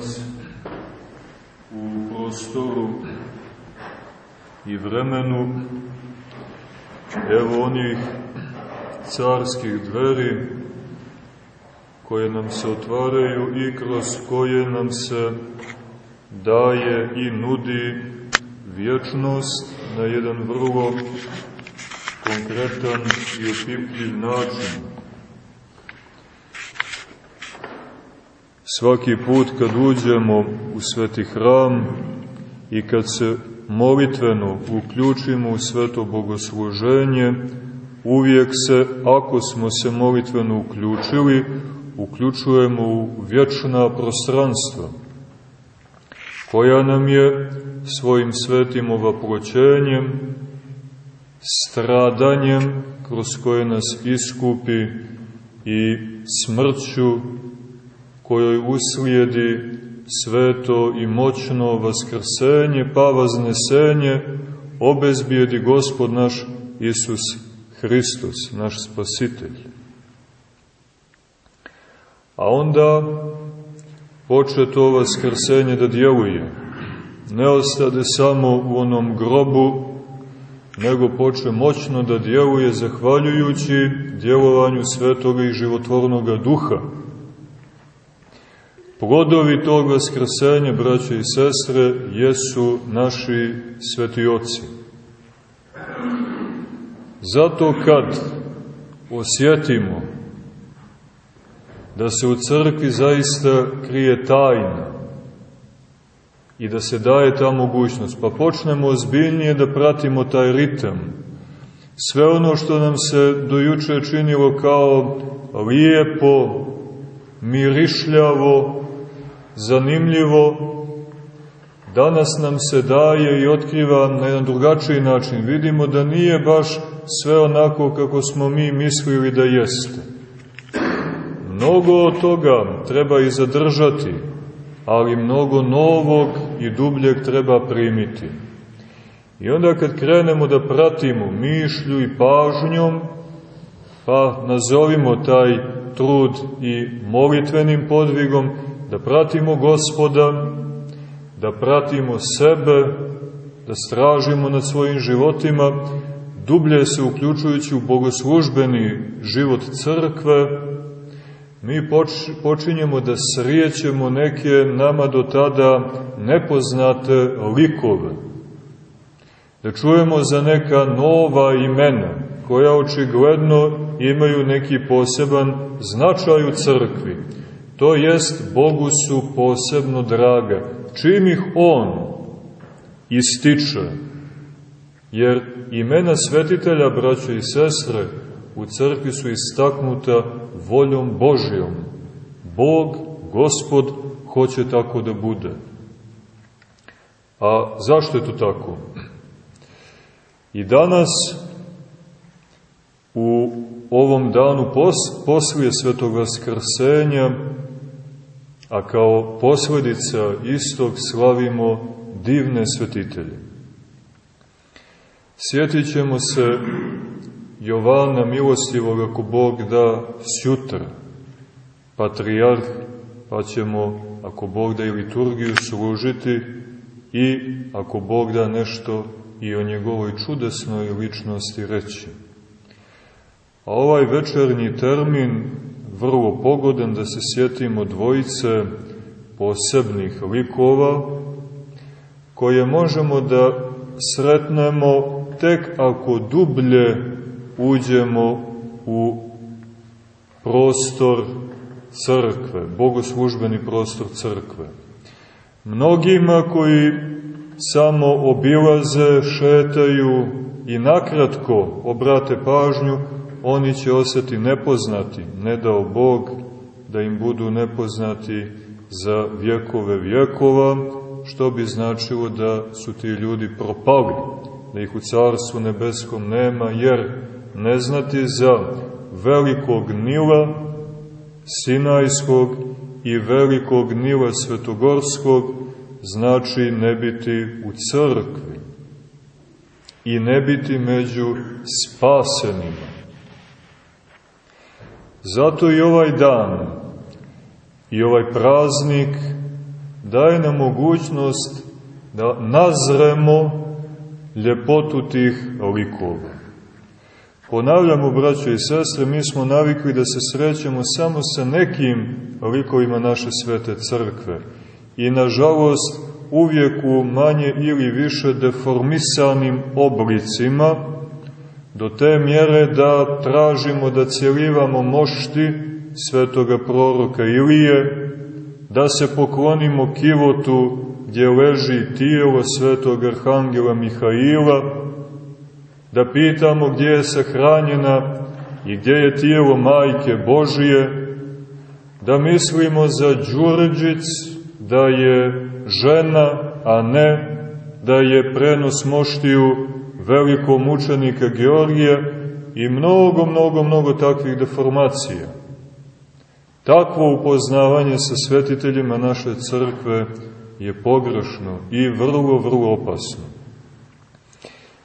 Otac u prostoru i vremenu, evo onih carskih dveri koje nam se otvaraju i kroz koje nam se daje i nudi vječnost na jedan vrlo konkretan i opipljiv način. Svaki put kad uđemo u sveti hram i kad se molitveno uključimo u sveto bogosluženje, uvijek se, ako smo se molitveno uključili, uključujemo u vječna prostranstva, koja nam je svojim svetim ovaproćenjem, stradanjem kroz koje nas iskupi i smrću kojoj uslijedi sveto i moćno vaskrsenje pa vaznesenje obezbijedi gospod naš Isus Hristos, naš spasitelj. A onda poče to vaskrsenje da djeluje. Ne ostade samo u onom grobu, nego poče moćno da djeluje zahvaljujući djelovanju svetoga i životvornog duha. Plodovi tog vaskrsenja, braće i sestre, jesu naši sveti oci. Zato kad osjetimo da se u crkvi zaista krije tajna i da se daje ta mogućnost, pa počnemo ozbiljnije da pratimo taj ritam. Sve ono što nam se dojuče činilo kao lijepo, mirišljavo, zanimljivo, danas nam se daje i otkriva na jedan drugačiji način. Vidimo da nije baš sve onako kako smo mi mislili da jeste. Mnogo od toga treba i zadržati, ali mnogo novog i dubljeg treba primiti. I onda kad krenemo da pratimo mišlju i pažnjom, pa nazovimo taj trud i molitvenim podvigom, da pratimo gospoda, da pratimo sebe, da stražimo nad svojim životima, dublje se uključujući u bogoslužbeni život crkve, mi počinjemo da srijećemo neke nama do tada nepoznate likove. Da čujemo za neka nova imena, koja očigledno imaju neki poseban značaj u crkvi. To jest, Bogu su posebno draga. Čim ih On ističe, jer imena svetitelja, braće i sestre, u crkvi su istaknuta voljom Božijom. Bog, Gospod, hoće tako da bude. A zašto je to tako? I danas, u ovom danu pos, poslije svetog vaskrsenja, a kao posledica istog slavimo divne svetitelje. Sjetit ćemo se Jovana milostivog, ako Bog da, sjutra, patrijarh, pa ćemo, ako Bog da i liturgiju, služiti i, ako Bog da nešto i o njegovoj čudesnoj ličnosti reći. A ovaj večernji termin, vrlo pogodan da se sjetimo dvojice posebnih likova, koje možemo da sretnemo tek ako dublje uđemo u prostor crkve, bogoslužbeni prostor crkve. Mnogima koji samo obilaze, šetaju i nakratko obrate pažnju, oni će ostati nepoznati, ne dao Bog da im budu nepoznati za vjekove vjekova, što bi značilo da su ti ljudi propali, da ih u Carstvu nebeskom nema, jer ne znati za velikog Nila Sinajskog i velikog Nila Svetogorskog znači ne biti u crkvi i ne biti među spasenima. Zato i ovaj dan i ovaj praznik daje nam mogućnost da nazremo ljepotu tih likova. Ponavljamo, braćo i sestre, mi smo navikli da se srećemo samo sa nekim likovima naše svete crkve i, nažalost, uvijek u manje ili više deformisanim oblicima, do te mjere da tražimo da cijelivamo mošti svetoga proroka Ilije, da se poklonimo kivotu gdje leži tijelo svetog arhangela Mihaila, da pitamo gdje je sahranjena i gdje je tijelo Majke Božije, da mislimo za Đurđic da je žena, a ne da je prenos moštiju velikog mučenika Georgija i mnogo, mnogo, mnogo takvih deformacija. Takvo upoznavanje sa svetiteljima naše crkve je pogrešno i vrlo, vrlo opasno.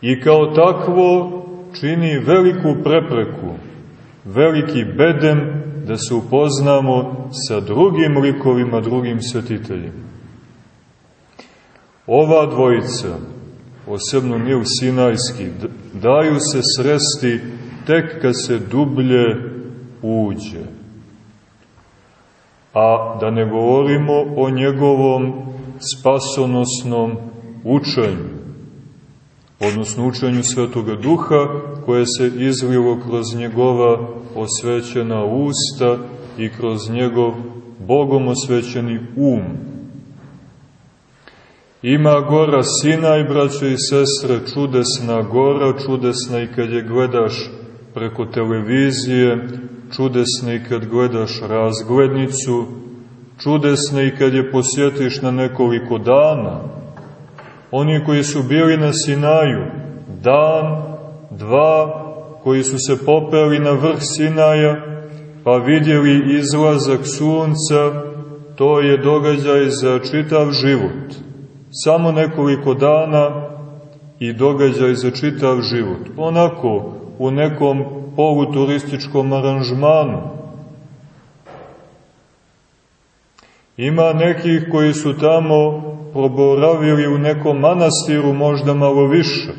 I kao takvo čini veliku prepreku, veliki bedem da se upoznamo sa drugim likovima, drugim svetiteljima. Ova dvojica, posebno Nil Sinajski, daju se sresti tek kad se dublje uđe. A da ne govorimo o njegovom spasonosnom učenju, odnosno učenju Svetoga Duha, koje se izlilo kroz njegova osvećena usta i kroz njegov Bogom osvećeni um. Ima gora Sinaj, braćo i sestre, čudesna gora, čudesna i kad je gledaš preko televizije, čudesna i kad gledaš razglednicu, čudesna i kad je posjetiš na nekoliko dana. Oni koji su bili na Sinaju, dan, dva, koji su se popeli na vrh Sinaja, pa vidjeli izlazak sunca, to je događaj za čitav život samo nekoliko dana i događaj za čitav život. Onako, u nekom poluturističkom aranžmanu. Ima nekih koji su tamo proboravili u nekom manastiru možda malo više,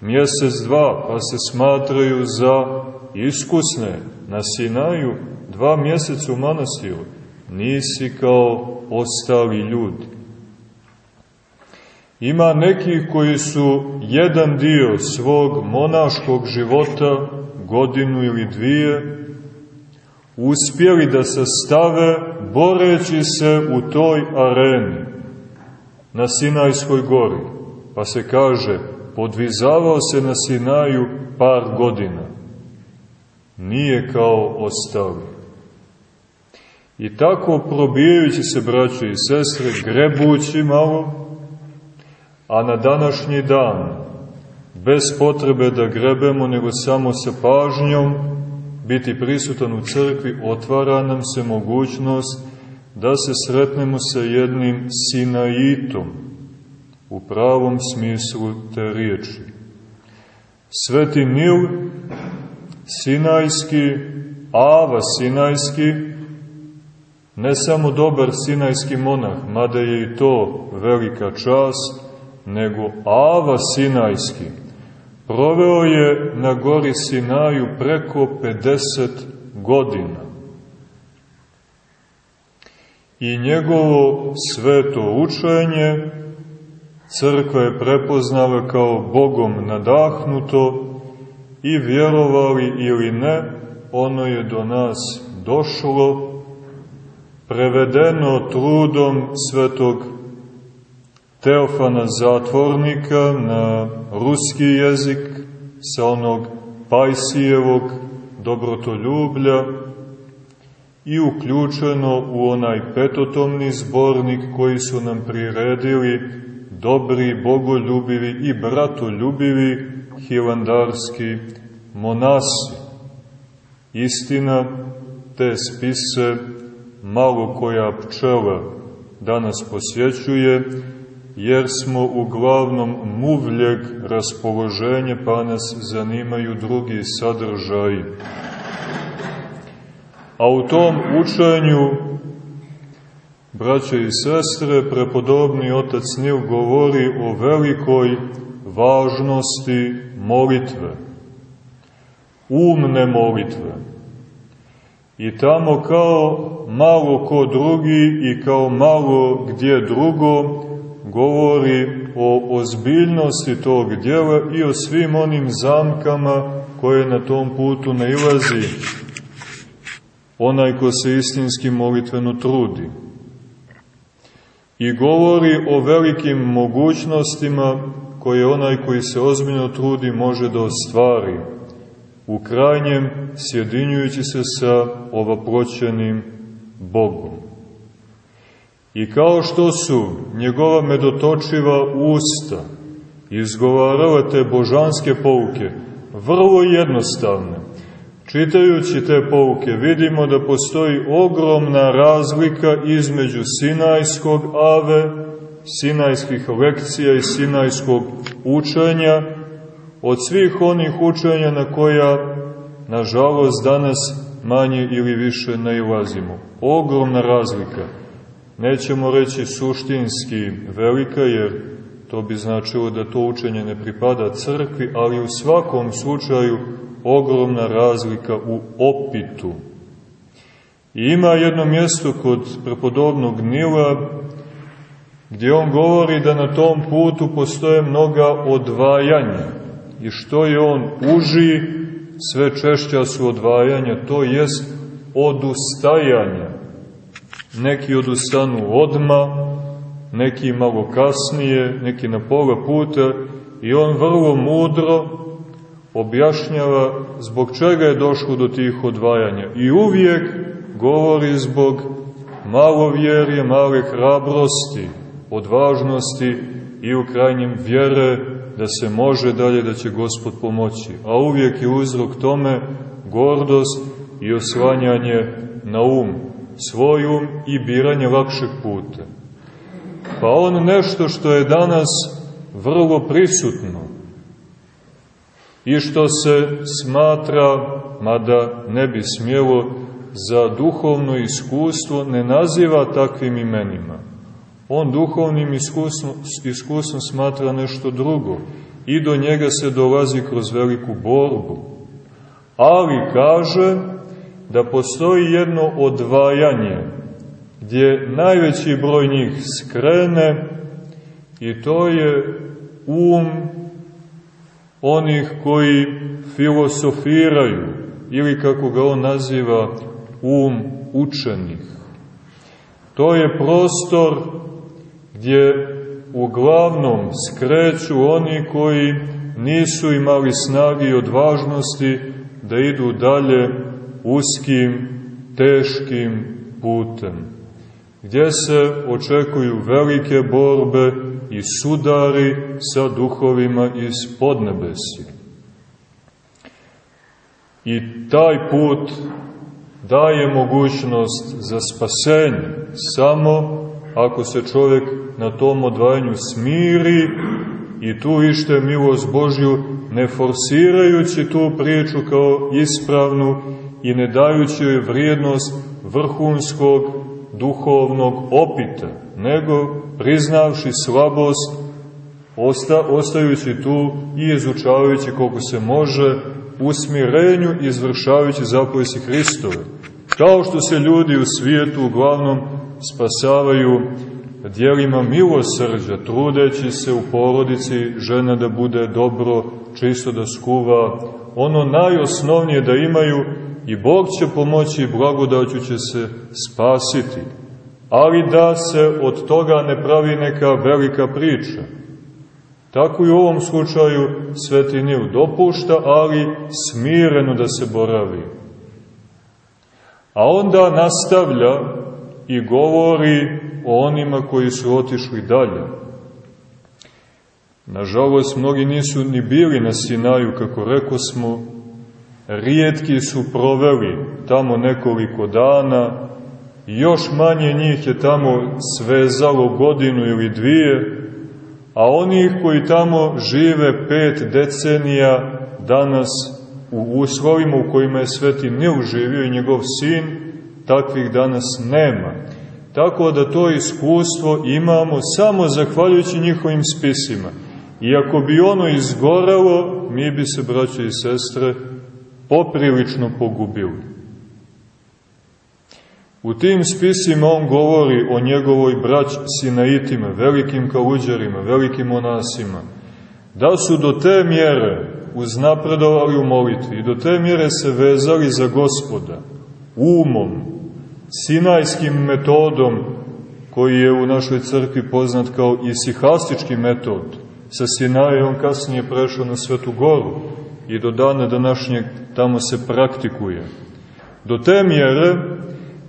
mjesec, dva, pa se smatraju za iskusne na Sinaju, dva mjeseca u manastiru. Nisi kao ostali ljudi. Ima nekih koji su jedan dio svog monaškog života, godinu ili dvije, uspjeli da se stave boreći se u toj areni na Sinajskoj gori. Pa se kaže, podvizavao se na Sinaju par godina. Nije kao ostali. I tako probijajući se, braće i sestre, grebući malo, a na današnji dan, bez potrebe da grebemo, nego samo sa pažnjom, biti prisutan u crkvi, otvara nam se mogućnost da se sretnemo sa jednim sinaitom, u pravom smislu te riječi. Sveti Nil, sinajski, Ava sinajski, ne samo dobar sinajski monah, mada je i to velika čast, nego Ava Sinajski. Proveo je na gori Sinaju preko 50 godina. I njegovo sveto učenje crkva je prepoznala kao Bogom nadahnuto i vjerovali ili ne, ono je do nas došlo, prevedeno trudom svetog Teofana Zatvornika na ruski jezik sa onog Pajsijevog dobrotoljublja i uključeno u onaj petotomni zbornik koji su nam priredili dobri, bogoljubivi i bratoljubivi hilandarski monasi. Istina, te spise malo koja pčela danas posjećuje, jer smo uglavnom muvljeg raspoloženje, pa nas zanimaju drugi sadržaji. A u tom učenju Braćo i sestre, prepodobni otac Nil govori o velikoj važnosti molitve, umne molitve. I tamo kao malo ko drugi i kao malo gdje drugo govori o ozbiljnosti tog djela i o svim onim zamkama koje na tom putu nailazi onaj ko se istinski molitveno trudi. I govori o velikim mogućnostima koje onaj koji se ozbiljno trudi može da ostvari, u krajnjem sjedinjujući se sa ovaproćenim Bogom. I kao što su njegova medotočiva usta izgovarale te božanske pouke, vrlo jednostavne, čitajući te pouke vidimo da postoji ogromna razlika između sinajskog ave, sinajskih lekcija i sinajskog učenja, od svih onih učenja na koja, nažalost, danas manje ili više nailazimo. Ogromna razlika. Nećemo reći suštinski velika, jer to bi značilo da to učenje ne pripada crkvi, ali u svakom slučaju ogromna razlika u opitu. I ima jedno mjesto kod prepodobnog Nila, gdje on govori da na tom putu postoje mnoga odvajanja. I što je on uži, sve češća su odvajanja, to jest odustajanja. Neki odustanu odma, neki malo kasnije, neki na pola puta i on vrlo mudro objašnjava zbog čega je došlo do tih odvajanja. I uvijek govori zbog malo vjerje, male hrabrosti, odvažnosti i u krajnjem vjere da se može dalje, da će Gospod pomoći. A uvijek je uzrok tome gordost i oslanjanje na um, svoj um i biranje lakšeg puta. Pa on nešto što je danas vrlo prisutno i što se smatra, mada ne bi smjelo, za duhovno iskustvo ne naziva takvim imenima. On duhovnim iskustvom, iskustvom smatra nešto drugo i do njega se dolazi kroz veliku borbu. Ali kaže da postoji jedno odvajanje gdje najveći broj njih skrene i to je um onih koji filosofiraju ili kako ga on naziva um učenih. To je prostor gdje uglavnom skreću oni koji nisu imali snagi i odvažnosti da idu dalje uskim, teškim putem gdje se očekuju velike borbe i sudari sa duhovima iz podnebesja. I taj put daje mogućnost za spasenje samo ako se čovjek na tom odvajanju smiri i tu ište milost Božju, ne forsirajući tu priču kao ispravnu i ne dajući joj vrijednost vrhunskog duhovnog opita, nego priznavši slabost, osta, ostajući tu i izučavajući koliko se može u smirenju izvršavajući zapovesi Hristove. Kao što se ljudi u svijetu uglavnom spasavaju dijelima milosrđa, trudeći se u porodici žena da bude dobro, čisto da skuva, ono najosnovnije da imaju i Bog će pomoći i blagodaću će se spasiti. Ali da se od toga ne pravi neka velika priča. Tako i u ovom slučaju Sveti Nil dopušta, ali smireno da se boravi. A onda nastavlja i govori o onima koji su otišli dalje. Nažalost, mnogi nisu ni bili na Sinaju, kako reko smo, rijetki su proveli tamo nekoliko dana, još manje njih je tamo svezalo godinu ili dvije, a onih koji tamo žive pet decenija danas u uslovima u kojima je Sveti Nil živio i njegov sin, takvih danas nema. Tako da to iskustvo imamo samo zahvaljujući njihovim spisima. I ako bi ono izgoralo, mi bi se, braće i sestre, poprilično pogubili. U tim spisima on govori o njegovoj brać Sinaitima, velikim kaluđarima, velikim monasima, da su do te mjere uznapredovali u molitvi i do te mjere se vezali za gospoda, umom, sinajskim metodom koji je u našoj crkvi poznat kao isihastički metod. Sa Sinaje on kasnije prešao na Svetu Goru i do dana današnjeg tamo se praktikuje. Do te mjere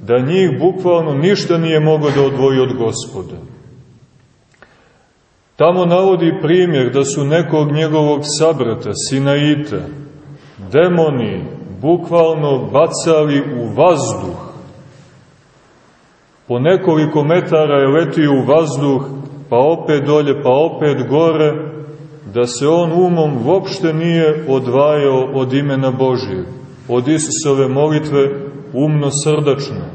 da njih bukvalno ništa nije mogo da odvoji od gospoda. Tamo navodi primjer da su nekog njegovog sabrata, Sinaita, demoni bukvalno bacali u vazduh. Po nekoliko metara je letio u vazduh, pa opet dolje, pa opet gore, da se on umom uopšte nije odvajao od imena Božije, od Isusove molitve umno srdačno,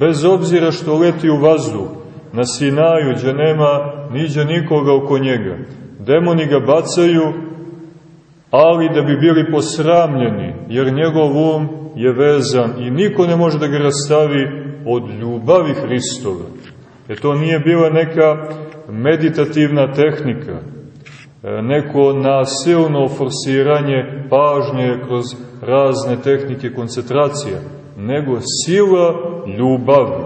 bez obzira što leti u vazduh, na Sinaju, gdje nema niđe nikoga oko njega. Demoni ga bacaju, ali da bi bili posramljeni, jer njegov um je vezan i niko ne može da ga rastavi od ljubavi Hristova. E to nije bila neka meditativna tehnika, neko nasilno forsiranje pažnje kroz razne tehnike koncentracije, nego sila ljubavi.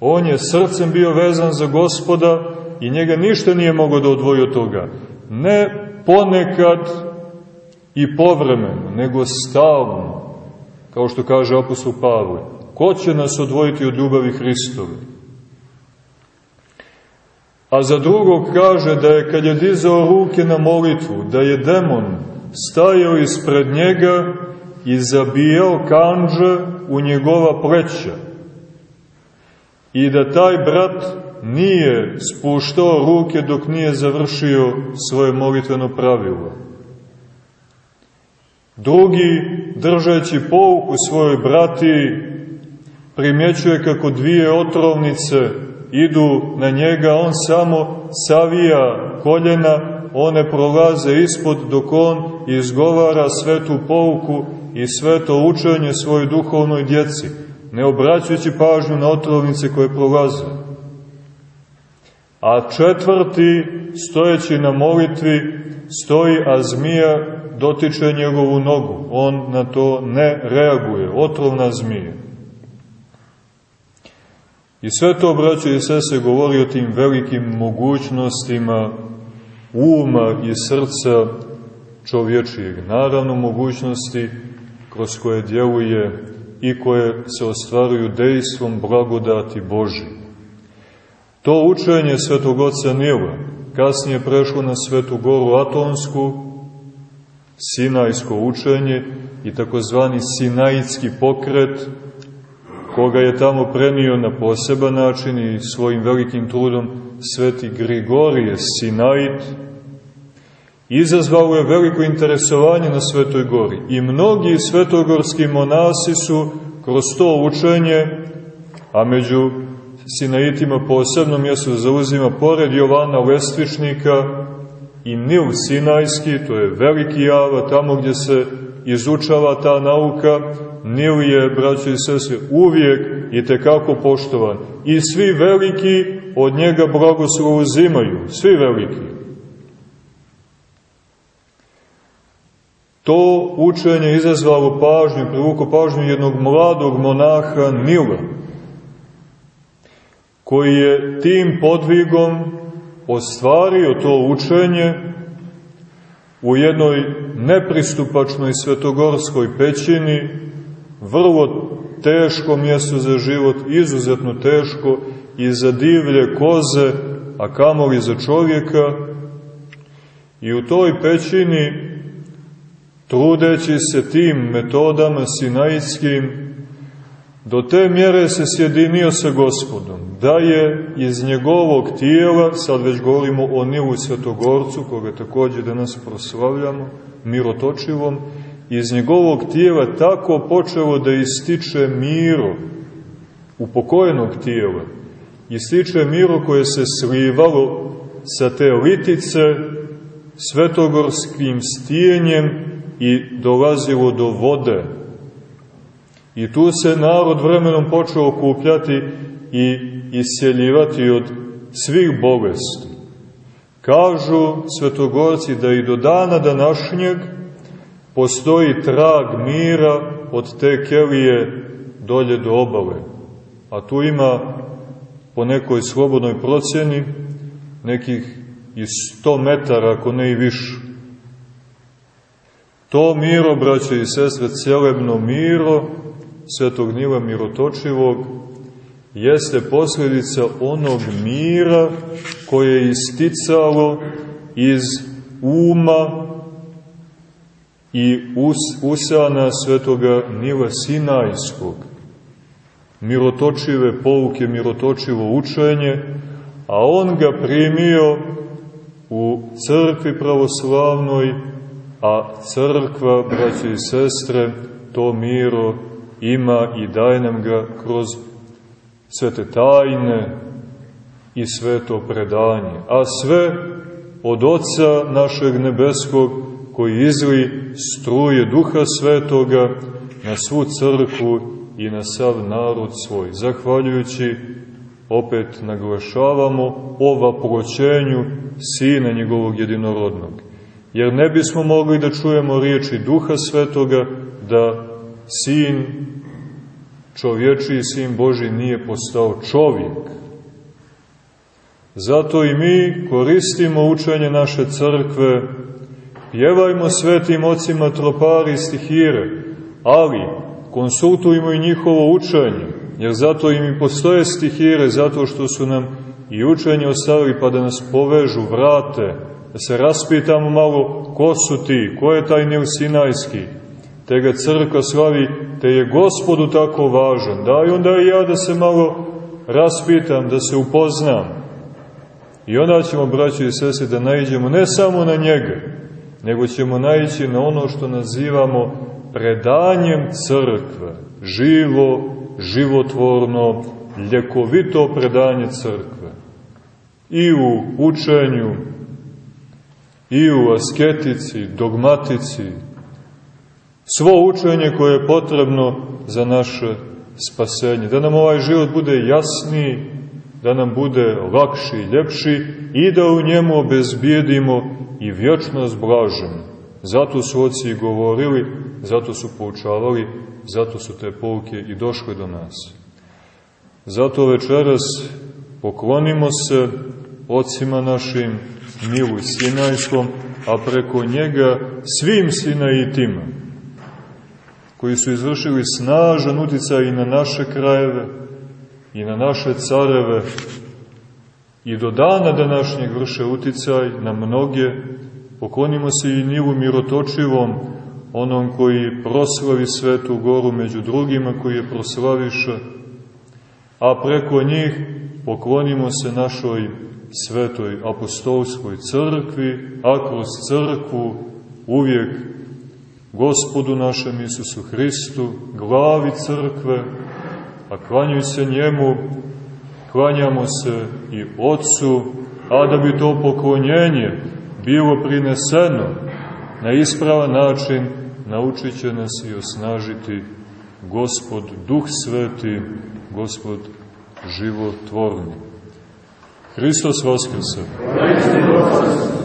On je srcem bio vezan za gospoda i njega ništa nije mogo da odvoji od toga. Ne ponekad i povremeno, nego stalno, kao što kaže apostol Pavle. Ko će nas odvojiti od ljubavi Hristove? A za drugog kaže da je kad je dizao ruke na molitvu, da je demon stajao ispred njega i zabijao kanđe u njegova pleća. I da taj brat nije spuštao ruke dok nije završio svoje molitveno pravilo. Drugi, držeći pouku svojoj brati, primjećuje kako dvije otrovnice idu na njega, on samo savija koljena, one prolaze ispod dok on izgovara svetu pouku i sveto učenje svojoj duhovnoj djeci, ne obraćajući pažnju na otrovnice koje prolaze. A četvrti, stojeći na molitvi, stoji, a zmija dotiče njegovu nogu. On na to ne reaguje, otrovna zmija. I sve to, braće i sese, govori o tim velikim mogućnostima uma i srca čovječijeg. Naravno, mogućnosti kroz koje djeluje i koje se ostvaruju dejstvom blagodati Boži. To učenje svetog oca Nila kasnije prešlo na svetu goru Atonsku, sinajsko učenje i takozvani sinajski pokret, koga je tamo prenio na poseban način i svojim velikim trudom sveti Grigorije Sinajit, izazvalo je veliko interesovanje na Svetoj gori. I mnogi svetogorski monasi su kroz to učenje, a među Sinaitima posebno mjesto zauzima pored Jovana Lestvičnika i Nil Sinajski, to je veliki java, tamo gdje se izučava ta nauka, Nil je, braćo i sese, uvijek i tekako poštovan. I svi veliki od njega blagoslov uzimaju, svi veliki. To učenje izazvalo pažnju, privuko pažnju jednog mladog monaha Nila, koji je tim podvigom ostvario to učenje u jednoj nepristupačnoj svetogorskoj pećini, vrlo teško mjesto za život, izuzetno teško i za divlje koze, a kamoli za čovjeka. I u toj pećini trudeći se tim metodama sinajskim, do te mjere se sjedinio sa gospodom, da je iz njegovog tijela, sad već govorimo o Nilu Svetogorcu, koga takođe danas proslavljamo, mirotočivom, iz njegovog tijela tako počelo da ističe miro, upokojenog tijela, ističe miro koje se slivalo sa te litice svetogorskim stijenjem i dolazilo do vode. I tu se narod vremenom počeo okupljati i isjeljivati od svih bolesti. Kažu svetogorci da i do dana današnjeg postoji trag mira od te kelije dolje do obale. A tu ima po nekoj slobodnoj procjeni nekih i 100 metara, ako ne i više. To miro, braće i sestre, celebno miro, svetog Nila Mirotočivog, jeste posljedica onog mira koje je isticalo iz uma i us, usana svetoga Nila Sinajskog. Mirotočive pouke, mirotočivo učenje, a on ga primio u crkvi pravoslavnoj, a crkva, braće i sestre, to miro ima i daje nam ga kroz svete tajne i sveto predanje. A sve od Otca našeg nebeskog koji izli struje duha svetoga na svu crkvu i na sav narod svoj. Zahvaljujući, opet naglašavamo, ova proćenju Sina njegovog jedinorodnog. Jer ne bismo mogli da čujemo riječi duha svetoga da Sin čovječiji sin Boži nije postao čovjek. Zato i mi koristimo učenje naše crkve, pjevajmo svetim ocima tropari stihire, ali konsultujmo i njihovo učenje, jer zato im i postoje stihire, zato što su nam i učenje ostavili pa da nas povežu, vrate, da se raspitamo malo ko su ti, ko je taj Nil Sinajski, te ga crkva slavi, te je gospodu tako važan. Daj onda i ja da se malo raspitam, da se upoznam. I onda ćemo, braći i sese, da najđemo ne samo na njega, nego ćemo naći na ono što nazivamo predanjem crkve. Živo, životvorno, ljekovito predanje crkve. I u učenju, i u asketici, dogmatici, svo učenje koje je potrebno za naše spasenje. Da nam ovaj život bude jasniji, da nam bude lakši i ljepši i da u njemu obezbijedimo i vječnost blaženu. Zato su oci govorili, zato su poučavali, zato su te pouke i došle do nas. Zato večeras poklonimo se ocima našim milu Sinajskom, a preko njega svim Sinajitima, koji su izvršili snažan uticaj i na naše krajeve, i na naše careve, i do dana današnjeg vrše uticaj na mnoge, poklonimo se i Nilu Mirotočivom, onom koji proslavi svetu goru među drugima koji je proslaviše, a preko njih poklonimo se našoj svetoj apostolskoj crkvi, a kroz crkvu uvijek gospodu našem Isusu Hristu, glavi crkve, a klanjuj se njemu, klanjamo se i Otcu, a da bi to poklonjenje bilo prineseno na ispravan način, naučit će nas i osnažiti Gospod Duh Sveti, Gospod životvorni. Hristos Vaskrse! Hristos Vaskrse!